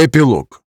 Эпилог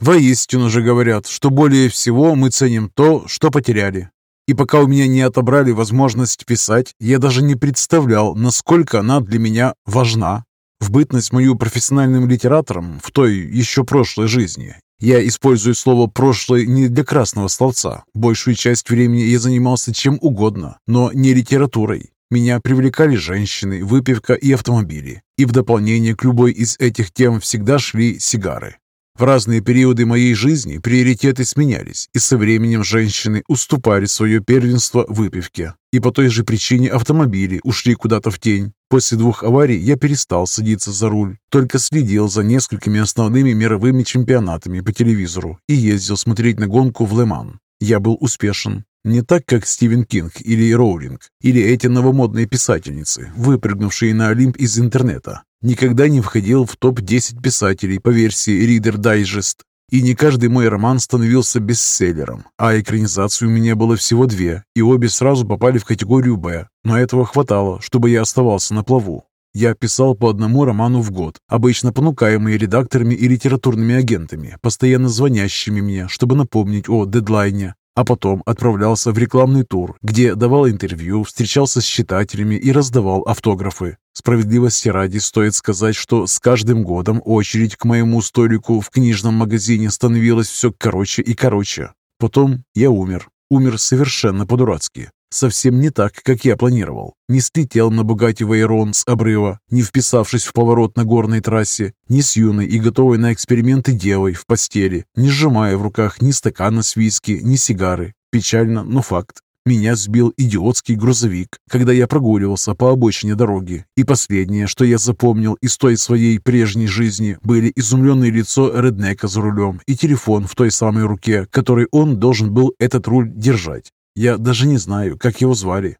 Воистину же говорят, что более всего мы ценим то, что потеряли. И пока у меня не отобрали возможность писать, я даже не представлял, насколько она для меня важна. В бытность мою профессиональным литератором в той еще прошлой жизни я использую слово «прошлое» не для красного словца. Большую часть времени я занимался чем угодно, но не литературой. Меня привлекали женщины, выпивка и автомобили. И в дополнение к любой из этих тем всегда шли сигары. В разные периоды моей жизни приоритеты сменялись, и со временем женщины уступали свое первенство выпивке. И по той же причине автомобили ушли куда-то в тень. После двух аварий я перестал садиться за руль, только следил за несколькими основными мировыми чемпионатами по телевизору и ездил смотреть на гонку в Леман. Я был успешен. Не так, как Стивен Кинг или Роулинг, или эти новомодные писательницы, выпрыгнувшие на Олимп из интернета. Никогда не входил в топ-10 писателей по версии Reader Digest, и не каждый мой роман становился бестселлером, а экранизаций у меня было всего две, и обе сразу попали в категорию «Б», но этого хватало, чтобы я оставался на плаву. Я писал по одному роману в год, обычно понукаемые редакторами и литературными агентами, постоянно звонящими мне, чтобы напомнить о дедлайне, а потом отправлялся в рекламный тур, где давал интервью, встречался с читателями и раздавал автографы. Справедливости ради стоит сказать, что с каждым годом очередь к моему столику в книжном магазине становилась все короче и короче. Потом я умер. Умер совершенно по-дурацки. Совсем не так, как я планировал. Не слетел на Бугатти Вейрон с обрыва, не вписавшись в поворот на горной трассе, не с юной и готовой на эксперименты девой в постели, не сжимая в руках ни стакана с виски, ни сигары. Печально, но факт. Меня сбил идиотский грузовик, когда я прогуливался по обочине дороги. И последнее, что я запомнил из той своей прежней жизни, были изумленное лицо Реднека за рулем и телефон в той самой руке, которой он должен был этот руль держать. Я даже не знаю, как его звали.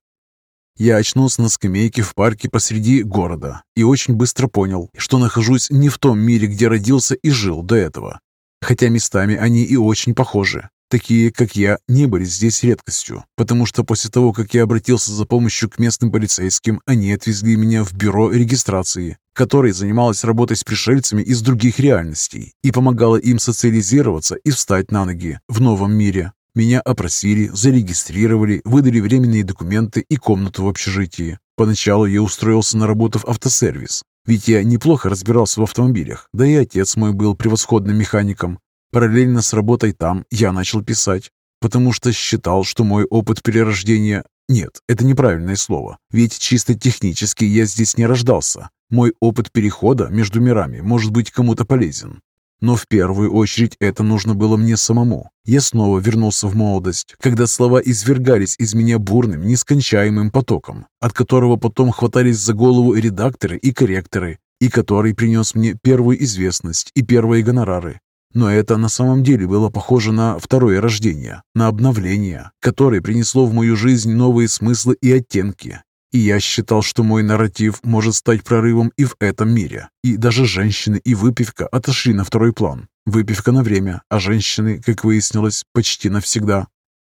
Я очнулся на скамейке в парке посреди города и очень быстро понял, что нахожусь не в том мире, где родился и жил до этого. Хотя местами они и очень похожи. Такие, как я, не были здесь редкостью, потому что после того, как я обратился за помощью к местным полицейским, они отвезли меня в бюро регистрации, которое занималось работой с пришельцами из других реальностей и помогало им социализироваться и встать на ноги в новом мире. Меня опросили, зарегистрировали, выдали временные документы и комнату в общежитии. Поначалу я устроился на работу в автосервис, ведь я неплохо разбирался в автомобилях, да и отец мой был превосходным механиком. Параллельно с работой там я начал писать, потому что считал, что мой опыт перерождения... Нет, это неправильное слово, ведь чисто технически я здесь не рождался. Мой опыт перехода между мирами может быть кому-то полезен. Но в первую очередь это нужно было мне самому. Я снова вернулся в молодость, когда слова извергались из меня бурным, нескончаемым потоком, от которого потом хватались за голову редакторы и корректоры, и который принес мне первую известность и первые гонорары. Но это на самом деле было похоже на второе рождение, на обновление, которое принесло в мою жизнь новые смыслы и оттенки, и я считал, что мой нарратив может стать прорывом и в этом мире. И даже женщины и выпивка отошли на второй план. Выпивка на время, а женщины, как выяснилось, почти навсегда.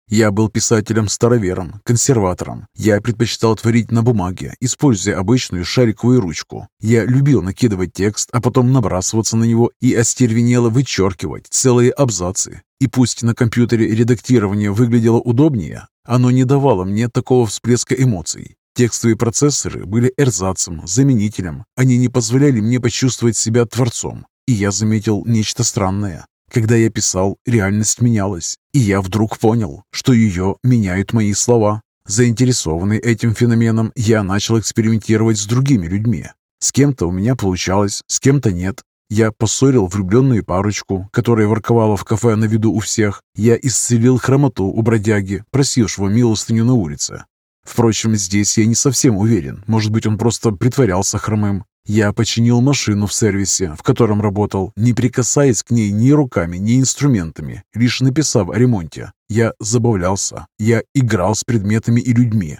Я был писателем-старовером, консерватором. Я предпочитал творить на бумаге, используя обычную шариковую ручку. Я любил накидывать текст, а потом набрасываться на него и остервенело вычеркивать целые абзацы. И пусть на компьютере редактирование выглядело удобнее, оно не давало мне такого всплеска эмоций. Текстовые процессоры были эрзацем, заменителем. Они не позволяли мне почувствовать себя творцом. И я заметил нечто странное. Когда я писал, реальность менялась. И я вдруг понял, что ее меняют мои слова. Заинтересованный этим феноменом, я начал экспериментировать с другими людьми. С кем-то у меня получалось, с кем-то нет. Я поссорил влюбленную парочку, которая ворковала в кафе на виду у всех. Я исцелил хромоту у бродяги, просившего милостыню на улице. Впрочем, здесь я не совсем уверен. Может быть, он просто притворялся хромым. Я починил машину в сервисе, в котором работал, не прикасаясь к ней ни руками, ни инструментами, лишь написав о ремонте. Я забавлялся. Я играл с предметами и людьми.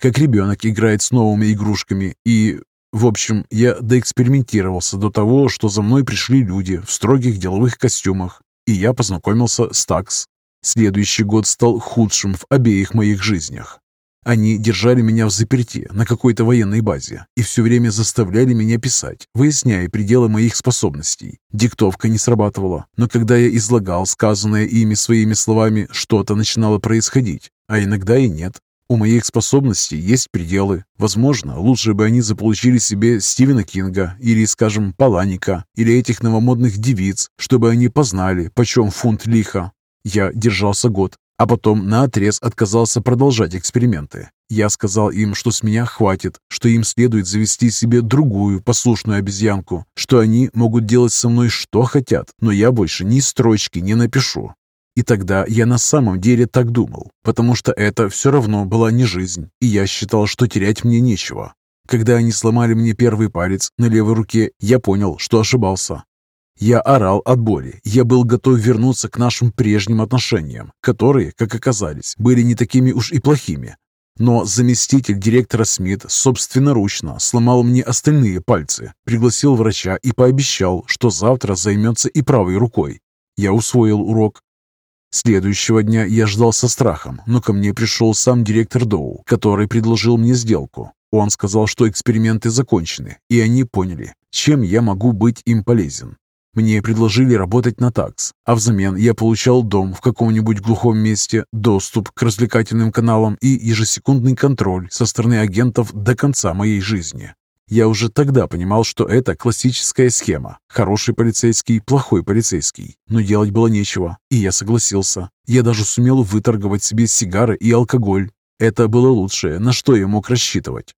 Как ребенок играет с новыми игрушками. И, в общем, я доэкспериментировался до того, что за мной пришли люди в строгих деловых костюмах. И я познакомился с такс. Следующий год стал худшим в обеих моих жизнях. Они держали меня в заперти на какой-то военной базе и все время заставляли меня писать, выясняя пределы моих способностей. Диктовка не срабатывала, но когда я излагал сказанное ими своими словами, что-то начинало происходить, а иногда и нет. У моих способностей есть пределы. Возможно, лучше бы они заполучили себе Стивена Кинга или, скажем, Паланика или этих новомодных девиц, чтобы они познали, почем фунт лиха. Я держался год, а потом наотрез отказался продолжать эксперименты. Я сказал им, что с меня хватит, что им следует завести себе другую послушную обезьянку, что они могут делать со мной что хотят, но я больше ни строчки не напишу. И тогда я на самом деле так думал, потому что это все равно была не жизнь, и я считал, что терять мне нечего. Когда они сломали мне первый палец на левой руке, я понял, что ошибался. Я орал от боли. Я был готов вернуться к нашим прежним отношениям, которые, как оказались, были не такими уж и плохими. Но заместитель директора Смит собственноручно сломал мне остальные пальцы, пригласил врача и пообещал, что завтра займется и правой рукой. Я усвоил урок Следующего дня я ждал со страхом, но ко мне пришел сам директор Доу, который предложил мне сделку. Он сказал, что эксперименты закончены, и они поняли, чем я могу быть им полезен. Мне предложили работать на такс, а взамен я получал дом в каком-нибудь глухом месте, доступ к развлекательным каналам и ежесекундный контроль со стороны агентов до конца моей жизни. Я уже тогда понимал, что это классическая схема. Хороший полицейский, плохой полицейский. Но делать было нечего, и я согласился. Я даже сумел выторговать себе сигары и алкоголь. Это было лучшее, на что я мог рассчитывать.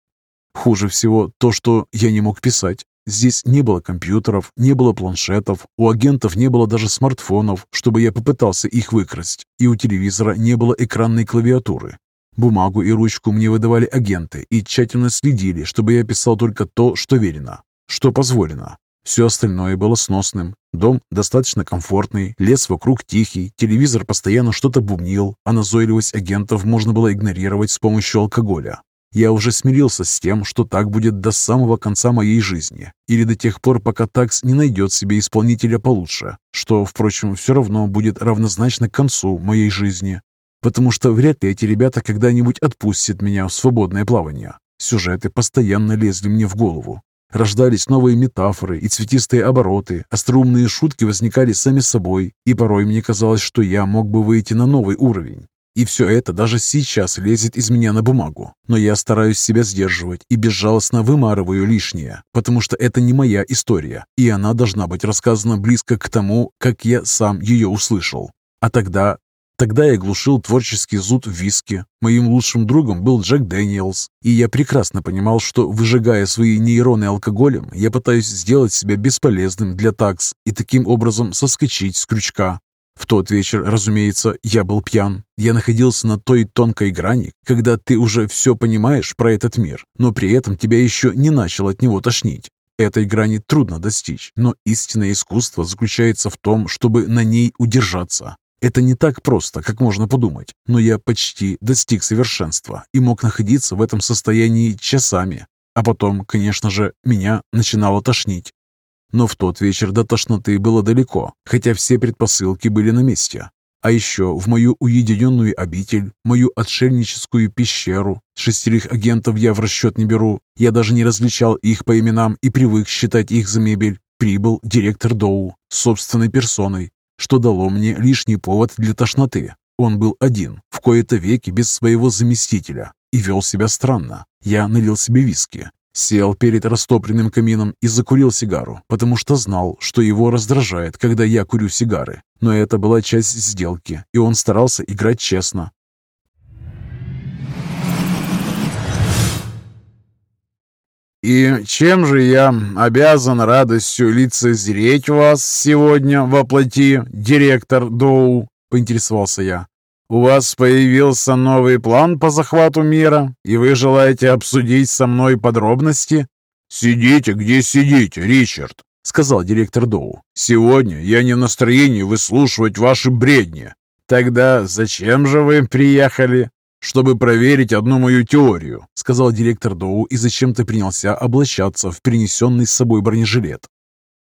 Хуже всего то, что я не мог писать. Здесь не было компьютеров, не было планшетов, у агентов не было даже смартфонов, чтобы я попытался их выкрасть, и у телевизора не было экранной клавиатуры. Бумагу и ручку мне выдавали агенты и тщательно следили, чтобы я писал только то, что верено, что позволено. Все остальное было сносным. Дом достаточно комфортный, лес вокруг тихий, телевизор постоянно что-то бубнил, а назойливость агентов можно было игнорировать с помощью алкоголя. Я уже смирился с тем, что так будет до самого конца моей жизни, или до тех пор, пока такс не найдет себе исполнителя получше, что, впрочем, все равно будет равнозначно концу моей жизни потому что вряд ли эти ребята когда-нибудь отпустят меня в свободное плавание. Сюжеты постоянно лезли мне в голову. Рождались новые метафоры и цветистые обороты, остроумные шутки возникали сами собой, и порой мне казалось, что я мог бы выйти на новый уровень. И все это даже сейчас лезет из меня на бумагу. Но я стараюсь себя сдерживать и безжалостно вымарываю лишнее, потому что это не моя история, и она должна быть рассказана близко к тому, как я сам ее услышал. А тогда Тогда я глушил творческий зуд в виске. Моим лучшим другом был Джек Дэниелс, и я прекрасно понимал, что, выжигая свои нейроны алкоголем, я пытаюсь сделать себя бесполезным для такс и таким образом соскочить с крючка. В тот вечер, разумеется, я был пьян. Я находился на той тонкой грани, когда ты уже все понимаешь про этот мир, но при этом тебя еще не начал от него тошнить. Этой грани трудно достичь, но истинное искусство заключается в том, чтобы на ней удержаться. Это не так просто, как можно подумать, но я почти достиг совершенства и мог находиться в этом состоянии часами. А потом, конечно же, меня начинало тошнить. Но в тот вечер до тошноты было далеко, хотя все предпосылки были на месте. А еще в мою уединенную обитель, мою отшельническую пещеру, шестерых агентов я в расчет не беру, я даже не различал их по именам и привык считать их за мебель, прибыл директор Доу собственной персоной, что дало мне лишний повод для тошноты. Он был один, в кои-то веки без своего заместителя, и вел себя странно. Я налил себе виски, сел перед растопленным камином и закурил сигару, потому что знал, что его раздражает, когда я курю сигары. Но это была часть сделки, и он старался играть честно. «И чем же я обязан радостью лицезреть вас сегодня во плоти, директор Доу?» — поинтересовался я. «У вас появился новый план по захвату мира, и вы желаете обсудить со мной подробности?» «Сидите, где сидите, Ричард», — сказал директор Доу. «Сегодня я не в настроении выслушивать ваши бредни. Тогда зачем же вы приехали?» чтобы проверить одну мою теорию», — сказал директор Доу и зачем-то принялся облачаться в принесенный с собой бронежилет.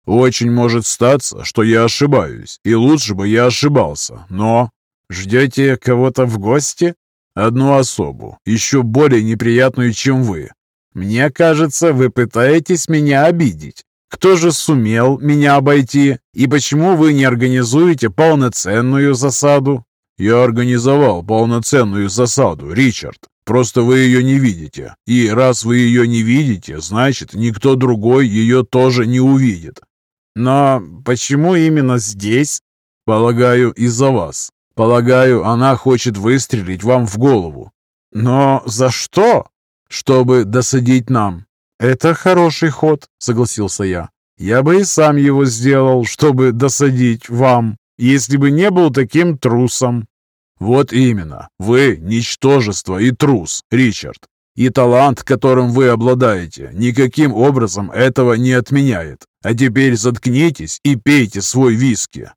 «Очень может статься, что я ошибаюсь, и лучше бы я ошибался, но...» «Ждете кого-то в гости?» Одну особу, еще более неприятную, чем вы. Мне кажется, вы пытаетесь меня обидеть. Кто же сумел меня обойти? И почему вы не организуете полноценную засаду? Я организовал полноценную засаду, Ричард. Просто вы ее не видите. И раз вы ее не видите, значит, никто другой ее тоже не увидит. Но почему именно здесь? Полагаю, из-за вас. Полагаю, она хочет выстрелить вам в голову. Но за что? Чтобы досадить нам. «Это хороший ход», — согласился я. «Я бы и сам его сделал, чтобы досадить вам, если бы не был таким трусом». «Вот именно. Вы — ничтожество и трус, Ричард. И талант, которым вы обладаете, никаким образом этого не отменяет. А теперь заткнитесь и пейте свой виски.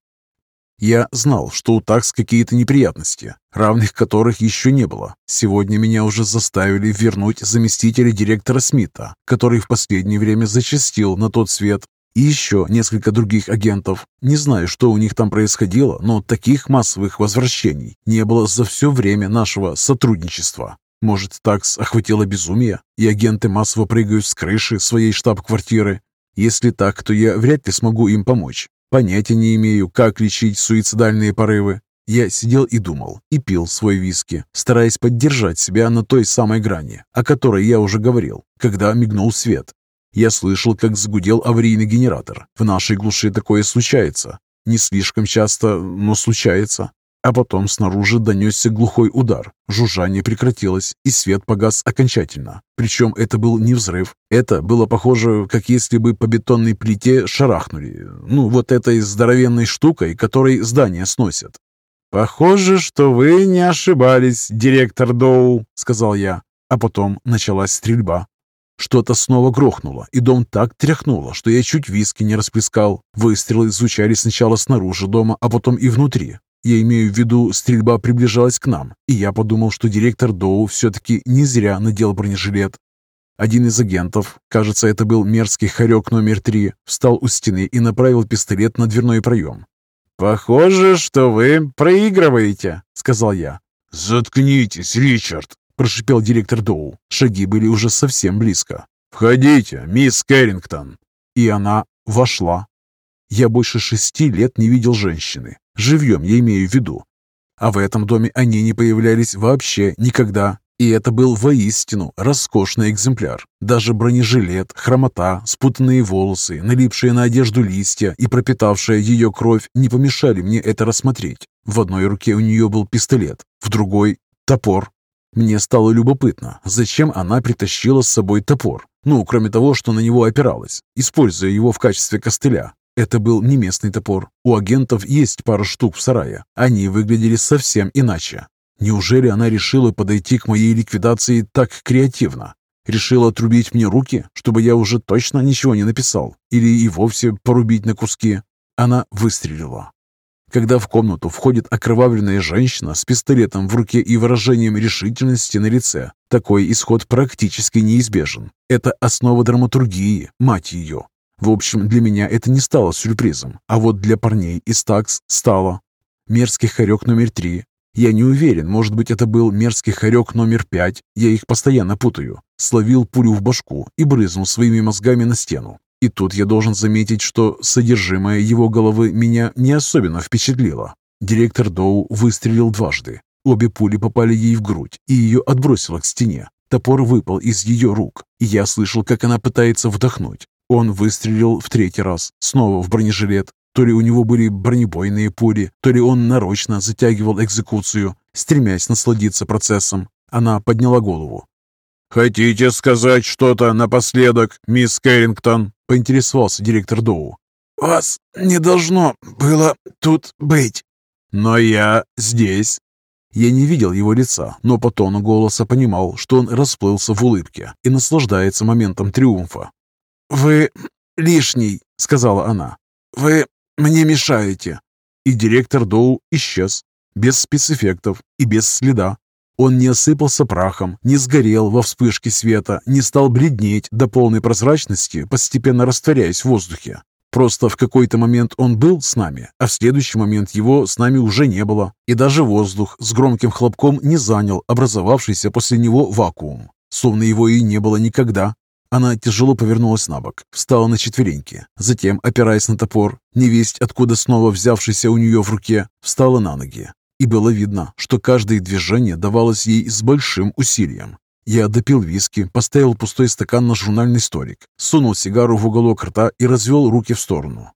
Я знал, что у такс какие-то неприятности, равных которых еще не было. Сегодня меня уже заставили вернуть заместителя директора Смита, который в последнее время зачастил на тот свет, и еще несколько других агентов. Не знаю, что у них там происходило, но таких массовых возвращений не было за все время нашего сотрудничества. Может, такс охватило безумие, и агенты массово прыгают с крыши своей штаб-квартиры? Если так, то я вряд ли смогу им помочь. Понятия не имею, как лечить суицидальные порывы. Я сидел и думал, и пил свой виски, стараясь поддержать себя на той самой грани, о которой я уже говорил, когда мигнул свет. Я слышал, как загудел аварийный генератор. В нашей глуши такое случается. Не слишком часто, но случается. А потом снаружи донесся глухой удар. Жужжание прекратилось, и свет погас окончательно. Причем это был не взрыв. Это было похоже, как если бы по бетонной плите шарахнули. Ну, вот этой здоровенной штукой, которой здание сносят. «Похоже, что вы не ошибались, директор Доу», — сказал я. А потом началась стрельба. Что-то снова грохнуло, и дом так тряхнуло, что я чуть виски не расплескал. Выстрелы звучали сначала снаружи дома, а потом и внутри. Я имею в виду, стрельба приближалась к нам, и я подумал, что директор Доу все-таки не зря надел бронежилет. Один из агентов, кажется, это был мерзкий хорек номер три, встал у стены и направил пистолет на дверной проем. «Похоже, что вы проигрываете», — сказал я. «Заткнитесь, Ричард», — прошипел директор Доу. Шаги были уже совсем близко. «Входите, мисс Кэррингтон». И она вошла. Я больше шести лет не видел женщины. Живьем я имею в виду. А в этом доме они не появлялись вообще никогда. И это был воистину роскошный экземпляр. Даже бронежилет, хромота, спутанные волосы, налипшие на одежду листья и пропитавшая ее кровь не помешали мне это рассмотреть. В одной руке у нее был пистолет, в другой — топор. Мне стало любопытно, зачем она притащила с собой топор. Ну, кроме того, что на него опиралась, используя его в качестве костыля. Это был не местный топор. У агентов есть пара штук в сарае. Они выглядели совсем иначе. Неужели она решила подойти к моей ликвидации так креативно? Решила отрубить мне руки, чтобы я уже точно ничего не написал? Или и вовсе порубить на куски? Она выстрелила. Когда в комнату входит окровавленная женщина с пистолетом в руке и выражением решительности на лице, такой исход практически неизбежен. Это основа драматургии, мать ее. В общем, для меня это не стало сюрпризом, а вот для парней из такс стало. Мерзкий хорек номер три. Я не уверен, может быть, это был мерзкий хорек номер пять, я их постоянно путаю. Словил пулю в башку и брызнул своими мозгами на стену. И тут я должен заметить, что содержимое его головы меня не особенно впечатлило. Директор Доу выстрелил дважды. Обе пули попали ей в грудь, и ее отбросило к стене. Топор выпал из ее рук, и я слышал, как она пытается вдохнуть. Он выстрелил в третий раз, снова в бронежилет. То ли у него были бронебойные пули, то ли он нарочно затягивал экзекуцию, стремясь насладиться процессом. Она подняла голову. «Хотите сказать что-то напоследок, мисс Кэррингтон?» — поинтересовался директор Доу. «Вас не должно было тут быть». «Но я здесь». Я не видел его лица, но по тону голоса понимал, что он расплылся в улыбке и наслаждается моментом триумфа. «Вы лишний», — сказала она. «Вы мне мешаете». И директор Доу исчез, без спецэффектов и без следа. Он не осыпался прахом, не сгорел во вспышке света, не стал бледнеть до полной прозрачности, постепенно растворяясь в воздухе. Просто в какой-то момент он был с нами, а в следующий момент его с нами уже не было, и даже воздух с громким хлопком не занял образовавшийся после него вакуум, словно его и не было никогда. Она тяжело повернулась на бок, встала на четвереньки, затем, опираясь на топор, невесть откуда снова взявшийся у нее в руке, встала на ноги. И было видно, что каждое движение давалось ей с большим усилием. Я допил виски, поставил пустой стакан на журнальный столик, сунул сигару в уголок рта и развел руки в сторону.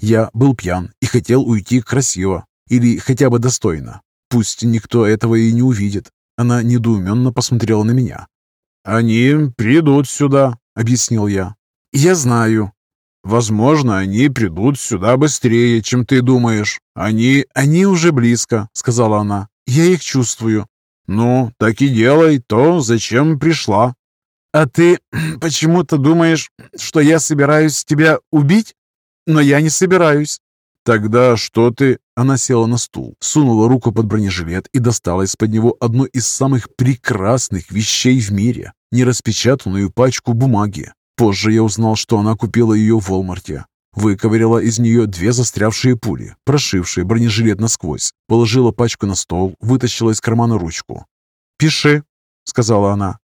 Я был пьян и хотел уйти красиво, или хотя бы достойно. Пусть никто этого и не увидит. Она недоуменно посмотрела на меня. «Они придут сюда», — объяснил я. «Я знаю». «Возможно, они придут сюда быстрее, чем ты думаешь. Они...» «Они уже близко», — сказала она. «Я их чувствую». «Ну, так и делай то, зачем пришла». «А ты почему-то думаешь, что я собираюсь тебя убить? Но я не собираюсь». «Тогда что ты...» Она села на стул, сунула руку под бронежилет и достала из-под него одну из самых прекрасных вещей в мире – нераспечатанную пачку бумаги. Позже я узнал, что она купила ее в Волмарте. Выковыряла из нее две застрявшие пули, прошившие бронежилет насквозь, положила пачку на стол, вытащила из кармана ручку. «Пиши», — сказала она.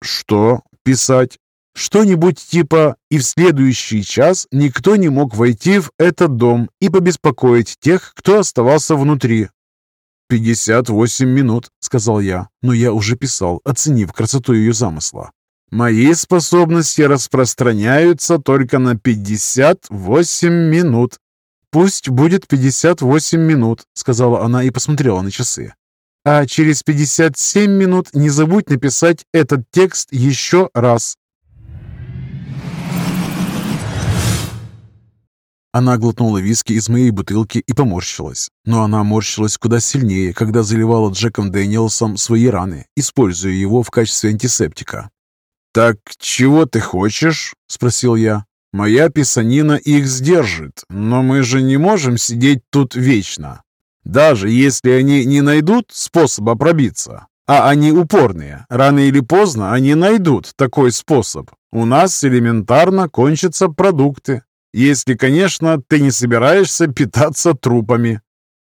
«Что писать?» Что-нибудь типа «И в следующий час никто не мог войти в этот дом и побеспокоить тех, кто оставался внутри». «Пятьдесят восемь минут», — сказал я, но я уже писал, оценив красоту ее замысла. «Мои способности распространяются только на пятьдесят восемь минут». «Пусть будет пятьдесят восемь минут», — сказала она и посмотрела на часы. «А через пятьдесят семь минут не забудь написать этот текст еще раз». Она глотнула виски из моей бутылки и поморщилась. Но она морщилась куда сильнее, когда заливала Джеком Дэниелсом свои раны, используя его в качестве антисептика. «Так чего ты хочешь?» – спросил я. «Моя писанина их сдержит, но мы же не можем сидеть тут вечно. Даже если они не найдут способа пробиться, а они упорные, рано или поздно они найдут такой способ. У нас элементарно кончатся продукты, если, конечно, ты не собираешься питаться трупами».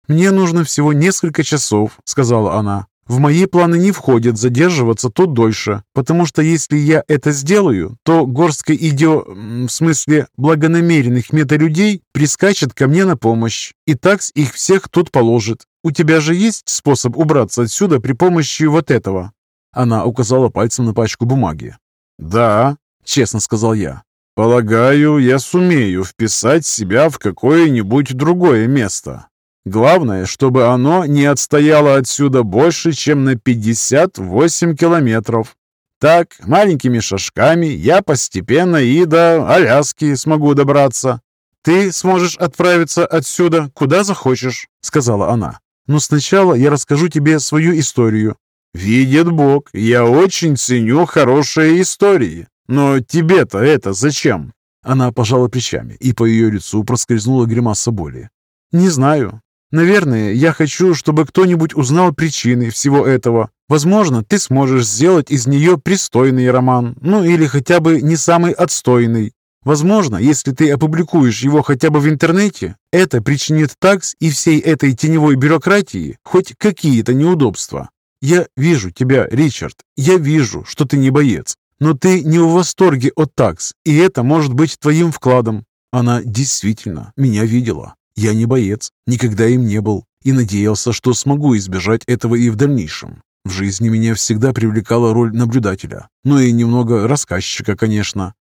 «Мне нужно всего несколько часов», — сказала она. «В мои планы не входит задерживаться тут дольше, потому что если я это сделаю, то горстка идио... в смысле благонамеренных металюдей прискачет ко мне на помощь, и такс их всех тут положит. У тебя же есть способ убраться отсюда при помощи вот этого?» Она указала пальцем на пачку бумаги. «Да», — честно сказал я. Полагаю, я сумею вписать себя в какое-нибудь другое место. Главное, чтобы оно не отстояло отсюда больше, чем на 58 километров. Так, маленькими шажками я постепенно и до Аляски смогу добраться. «Ты сможешь отправиться отсюда куда захочешь», — сказала она. «Но сначала я расскажу тебе свою историю». «Видит Бог, я очень ценю хорошие истории. «Но тебе-то это зачем?» Она пожала плечами, и по ее лицу проскользнула гримаса боли. «Не знаю. Наверное, я хочу, чтобы кто-нибудь узнал причины всего этого. Возможно, ты сможешь сделать из нее пристойный роман, ну или хотя бы не самый отстойный. Возможно, если ты опубликуешь его хотя бы в интернете, это причинит такс и всей этой теневой бюрократии хоть какие-то неудобства. Я вижу тебя, Ричард. Я вижу, что ты не боец. Но ты не в восторге от такс, и это может быть твоим вкладом. Она действительно меня видела. Я не боец, никогда им не был, и надеялся, что смогу избежать этого и в дальнейшем. В жизни меня всегда привлекала роль наблюдателя, ну и немного рассказчика, конечно.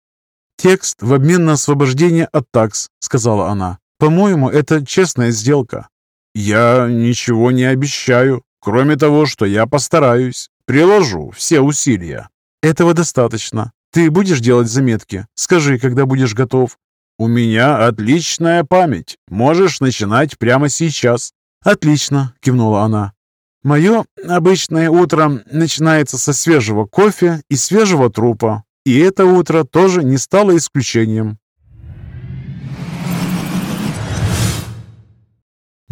«Текст в обмен на освобождение от такс», — сказала она. «По-моему, это честная сделка». «Я ничего не обещаю, кроме того, что я постараюсь, приложу все усилия». «Этого достаточно. Ты будешь делать заметки? Скажи, когда будешь готов». «У меня отличная память. Можешь начинать прямо сейчас». «Отлично», — кивнула она. «Мое обычное утро начинается со свежего кофе и свежего трупа. И это утро тоже не стало исключением.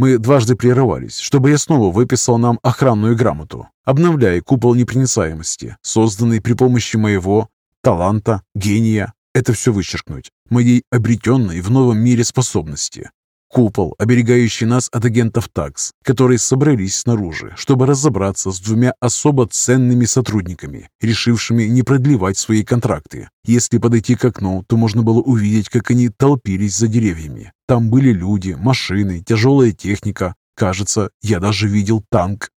Мы дважды прерывались, чтобы я снова выписал нам охранную грамоту, обновляя купол непроницаемости, созданный при помощи моего таланта, гения. Это все вычеркнуть. моей обретенной в новом мире способности. Купол, оберегающий нас от агентов ТАКС, которые собрались снаружи, чтобы разобраться с двумя особо ценными сотрудниками, решившими не продлевать свои контракты. Если подойти к окну, то можно было увидеть, как они толпились за деревьями. Там были люди, машины, тяжелая техника. Кажется, я даже видел танк.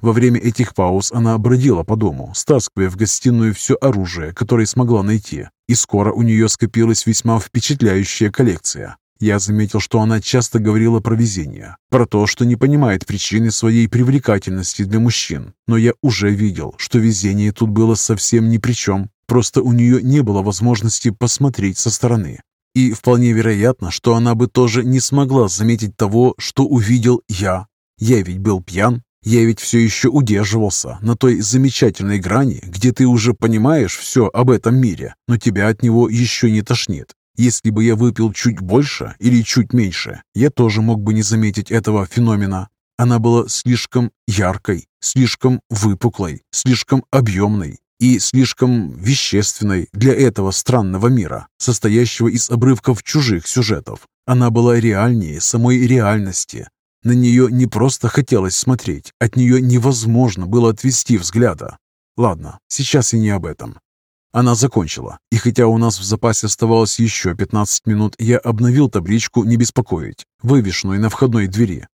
Во время этих пауз она бродила по дому, стаскивая в гостиную все оружие, которое смогла найти, и скоро у нее скопилась весьма впечатляющая коллекция. Я заметил, что она часто говорила про везение, про то, что не понимает причины своей привлекательности для мужчин. Но я уже видел, что везение тут было совсем ни при чем. Просто у нее не было возможности посмотреть со стороны. И вполне вероятно, что она бы тоже не смогла заметить того, что увидел я. Я ведь был пьян, я ведь все еще удерживался на той замечательной грани, где ты уже понимаешь все об этом мире, но тебя от него еще не тошнит. Если бы я выпил чуть больше или чуть меньше, я тоже мог бы не заметить этого феномена. Она была слишком яркой, слишком выпуклой, слишком объемной и слишком вещественной для этого странного мира, состоящего из обрывков чужих сюжетов. Она была реальнее самой реальности. На нее не просто хотелось смотреть, от нее невозможно было отвести взгляда. Ладно, сейчас и не об этом. Она закончила, и хотя у нас в запасе оставалось еще 15 минут, я обновил табличку «Не беспокоить», вывешенную на входной двери.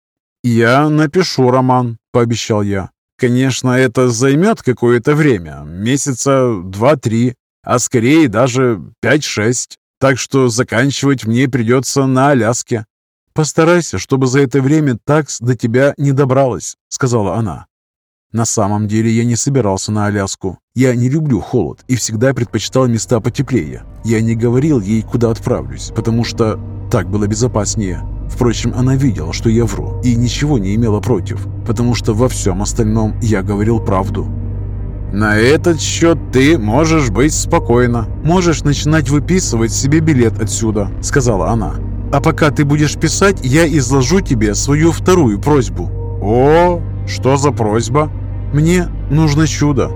«Я напишу роман», — пообещал я. «Конечно, это займет какое-то время, месяца два-три, а скорее даже пять-шесть, так что заканчивать мне придется на Аляске». «Постарайся, чтобы за это время такс до тебя не добралась», — сказала она. На самом деле я не собирался на Аляску. Я не люблю холод и всегда предпочитал места потеплее. Я не говорил ей, куда отправлюсь, потому что так было безопаснее. Впрочем, она видела, что я вру, и ничего не имела против, потому что во всем остальном я говорил правду. «На этот счет ты можешь быть спокойна. Можешь начинать выписывать себе билет отсюда», — сказала она. «А пока ты будешь писать, я изложу тебе свою вторую просьбу». «О, что за просьба?» Мне нужно чудо.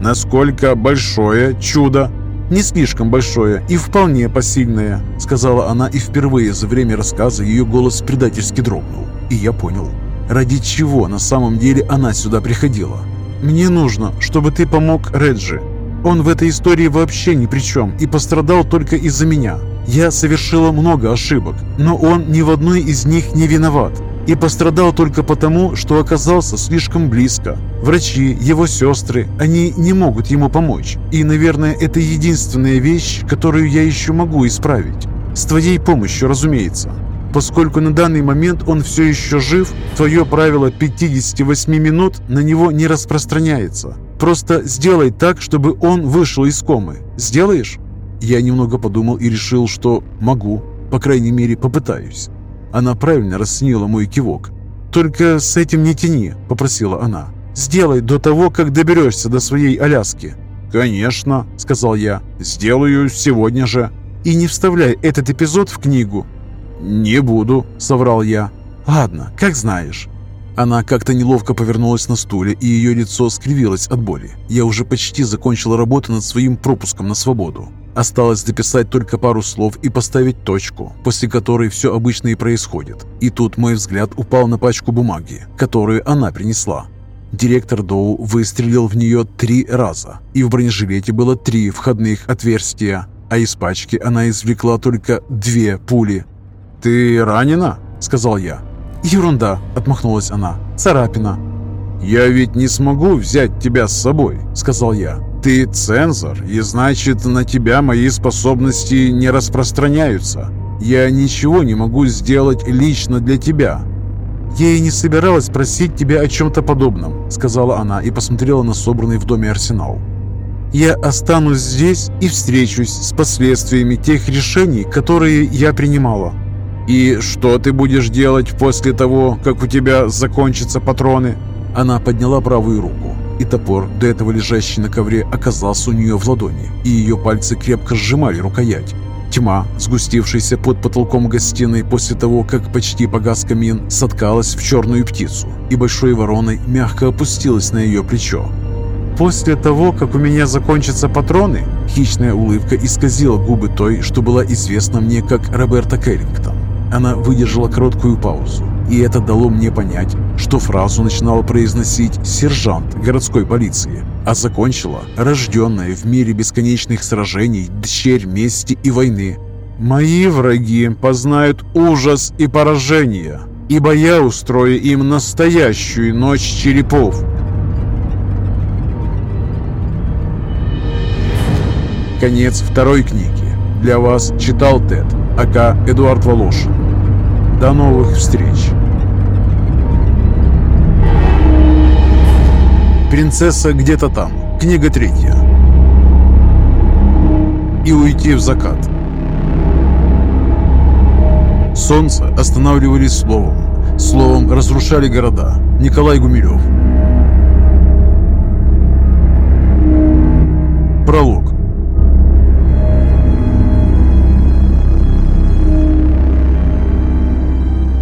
Насколько большое чудо? Не слишком большое и вполне посильное, сказала она, и впервые за время рассказа ее голос предательски дрогнул. И я понял, ради чего на самом деле она сюда приходила. Мне нужно, чтобы ты помог Реджи. Он в этой истории вообще ни при чем и пострадал только из-за меня. Я совершила много ошибок, но он ни в одной из них не виноват и пострадал только потому, что оказался слишком близко. Врачи, его сестры, они не могут ему помочь. И, наверное, это единственная вещь, которую я еще могу исправить. С твоей помощью, разумеется. Поскольку на данный момент он все еще жив, твое правило 58 минут на него не распространяется. Просто сделай так, чтобы он вышел из комы. Сделаешь? Я немного подумал и решил, что могу. По крайней мере, попытаюсь. Она правильно расценила мой кивок. «Только с этим не тяни», — попросила она. «Сделай до того, как доберешься до своей Аляски». «Конечно», — сказал я. «Сделаю сегодня же». «И не вставляй этот эпизод в книгу». «Не буду», — соврал я. «Ладно, как знаешь». Она как-то неловко повернулась на стуле, и ее лицо скривилось от боли. Я уже почти закончил работу над своим пропуском на свободу. Осталось дописать только пару слов и поставить точку, после которой все обычно и происходит. И тут мой взгляд упал на пачку бумаги, которую она принесла. Директор Доу выстрелил в нее три раза, и в бронежилете было три входных отверстия, а из пачки она извлекла только две пули. «Ты ранена?» – сказал я. «Ерунда», – отмахнулась она. «Царапина». «Я ведь не смогу взять тебя с собой», – сказал я. Ты цензор, и значит, на тебя мои способности не распространяются. Я ничего не могу сделать лично для тебя». «Я и не собиралась просить тебя о чем-то подобном», — сказала она и посмотрела на собранный в доме арсенал. «Я останусь здесь и встречусь с последствиями тех решений, которые я принимала». «И что ты будешь делать после того, как у тебя закончатся патроны?» Она подняла правую руку и топор, до этого лежащий на ковре, оказался у нее в ладони, и ее пальцы крепко сжимали рукоять. Тьма, сгустившаяся под потолком гостиной после того, как почти погас камин, соткалась в черную птицу и большой вороной мягко опустилась на ее плечо. после того, как у меня закончатся патроны?» Хищная улыбка исказила губы той, что была известна мне как Роберта Кэррингтон. Она выдержала короткую паузу, и это дало мне понять, что фразу начинал произносить сержант городской полиции, а закончила рожденная в мире бесконечных сражений дщерь мести и войны. «Мои враги познают ужас и поражение, ибо я устрою им настоящую ночь черепов». Конец второй книги. Для вас читал Тед, АК Эдуард Волошин. До новых встреч! Принцесса где-то там. Книга третья. И уйти в закат. Солнце останавливали словом. Словом разрушали города. Николай Гумилев. Пролог.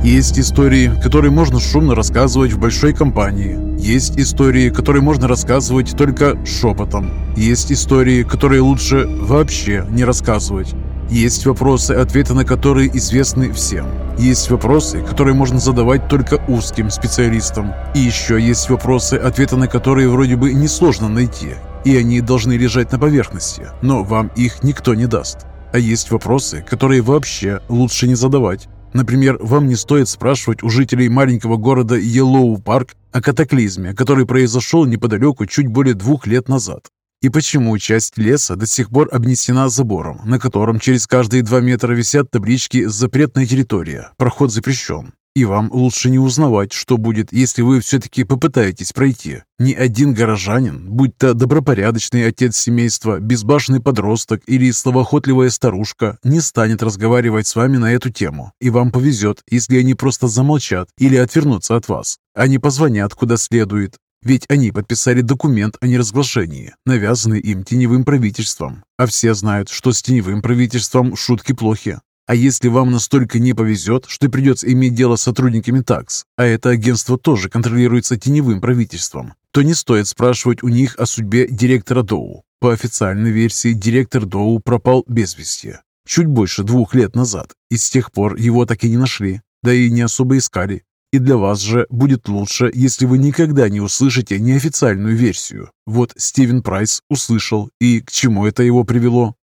Есть истории, которые можно шумно рассказывать в большой компании. Есть истории, которые можно рассказывать только шепотом. Есть истории, которые лучше вообще не рассказывать. Есть вопросы, ответы на которые известны всем. Есть вопросы, которые можно задавать только узким специалистам. И еще есть вопросы, ответы на которые вроде бы несложно найти. И они должны лежать на поверхности, но вам их никто не даст. А есть вопросы, которые вообще лучше не задавать. Например, вам не стоит спрашивать у жителей маленького города Йеллоу-Парк о катаклизме, который произошел неподалеку чуть более двух лет назад. И почему часть леса до сих пор обнесена забором, на котором через каждые два метра висят таблички «Запретная территория», «Проход запрещен». И вам лучше не узнавать, что будет, если вы все-таки попытаетесь пройти. Ни один горожанин, будь то добропорядочный отец семейства, безбашенный подросток или словоохотливая старушка, не станет разговаривать с вами на эту тему. И вам повезет, если они просто замолчат или отвернутся от вас. Они позвонят куда следует. Ведь они подписали документ о неразглашении, навязанный им теневым правительством. А все знают, что с теневым правительством шутки плохи. А если вам настолько не повезет, что придется иметь дело с сотрудниками ТАКС, а это агентство тоже контролируется теневым правительством, то не стоит спрашивать у них о судьбе директора Доу. По официальной версии, директор Доу пропал без вести. Чуть больше двух лет назад, и с тех пор его так и не нашли, да и не особо искали. И для вас же будет лучше, если вы никогда не услышите неофициальную версию. Вот Стивен Прайс услышал, и к чему это его привело?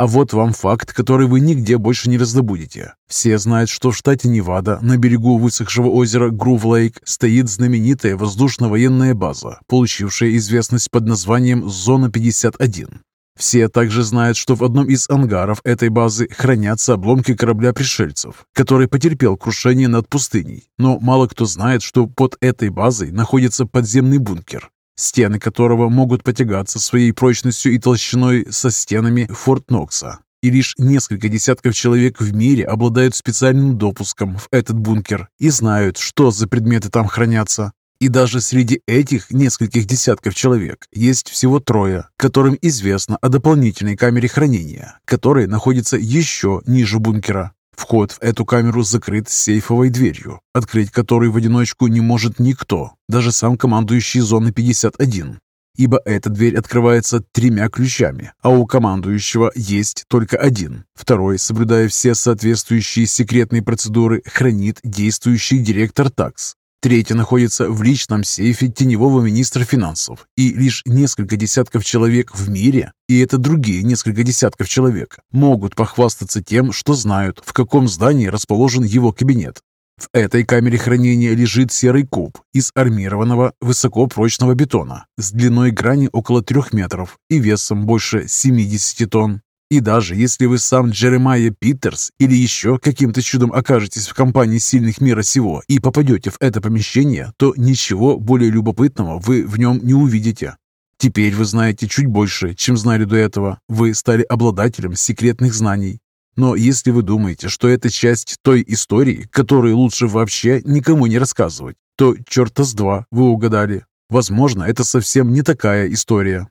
А вот вам факт, который вы нигде больше не раздобудете. Все знают, что в штате Невада, на берегу высохшего озера Грув-Лейк, стоит знаменитая воздушно-военная база, получившая известность под названием «Зона-51». Все также знают, что в одном из ангаров этой базы хранятся обломки корабля пришельцев, который потерпел крушение над пустыней. Но мало кто знает, что под этой базой находится подземный бункер, стены которого могут потягаться своей прочностью и толщиной со стенами Форт Нокса. И лишь несколько десятков человек в мире обладают специальным допуском в этот бункер и знают, что за предметы там хранятся. И даже среди этих нескольких десятков человек есть всего трое, которым известно о дополнительной камере хранения, которая находится еще ниже бункера. Вход в эту камеру закрыт сейфовой дверью, открыть которую в одиночку не может никто, даже сам командующий зоны 51, ибо эта дверь открывается тремя ключами, а у командующего есть только один. Второй, соблюдая все соответствующие секретные процедуры, хранит действующий директор ТАКС, Третья находится в личном сейфе теневого министра финансов. И лишь несколько десятков человек в мире, и это другие несколько десятков человек, могут похвастаться тем, что знают, в каком здании расположен его кабинет. В этой камере хранения лежит серый куб из армированного высокопрочного бетона с длиной грани около 3 метров и весом больше 70 тонн. И даже если вы сам Джеремайя Питерс или еще каким-то чудом окажетесь в компании сильных мира сего и попадете в это помещение, то ничего более любопытного вы в нем не увидите. Теперь вы знаете чуть больше, чем знали до этого. Вы стали обладателем секретных знаний. Но если вы думаете, что это часть той истории, которую лучше вообще никому не рассказывать, то черта с два вы угадали. Возможно, это совсем не такая история.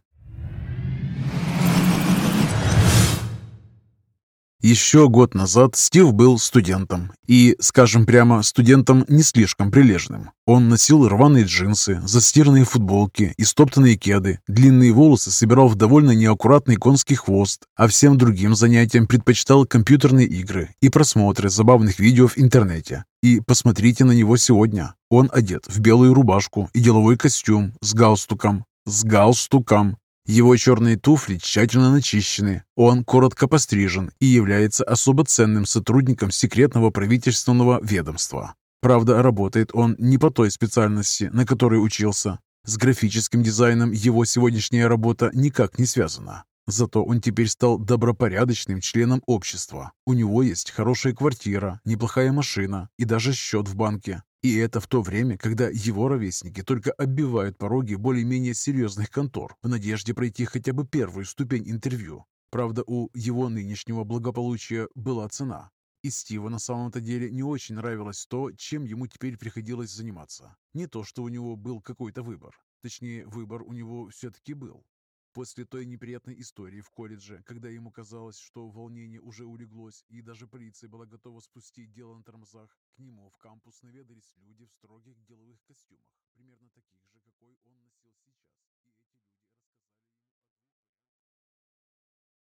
Еще год назад Стив был студентом. И, скажем прямо, студентом не слишком прилежным. Он носил рваные джинсы, застиранные футболки и стоптанные кеды, длинные волосы собирал в довольно неаккуратный конский хвост, а всем другим занятиям предпочитал компьютерные игры и просмотры забавных видео в интернете. И посмотрите на него сегодня. Он одет в белую рубашку и деловой костюм с галстуком. С галстуком. Его черные туфли тщательно начищены, он коротко пострижен и является особо ценным сотрудником секретного правительственного ведомства. Правда, работает он не по той специальности, на которой учился. С графическим дизайном его сегодняшняя работа никак не связана. Зато он теперь стал добропорядочным членом общества. У него есть хорошая квартира, неплохая машина и даже счет в банке. И это в то время, когда его ровесники только оббивают пороги более-менее серьезных контор в надежде пройти хотя бы первую ступень интервью. Правда, у его нынешнего благополучия была цена. И Стива на самом-то деле не очень нравилось то, чем ему теперь приходилось заниматься. Не то, что у него был какой-то выбор. Точнее, выбор у него все-таки был. После той неприятной истории в колледже, когда ему казалось, что волнение уже улеглось, и даже полиция была готова спустить дело на тормозах, к нему в кампус наведались люди в строгих деловых костюмах, примерно таких же, какой он носил сейчас.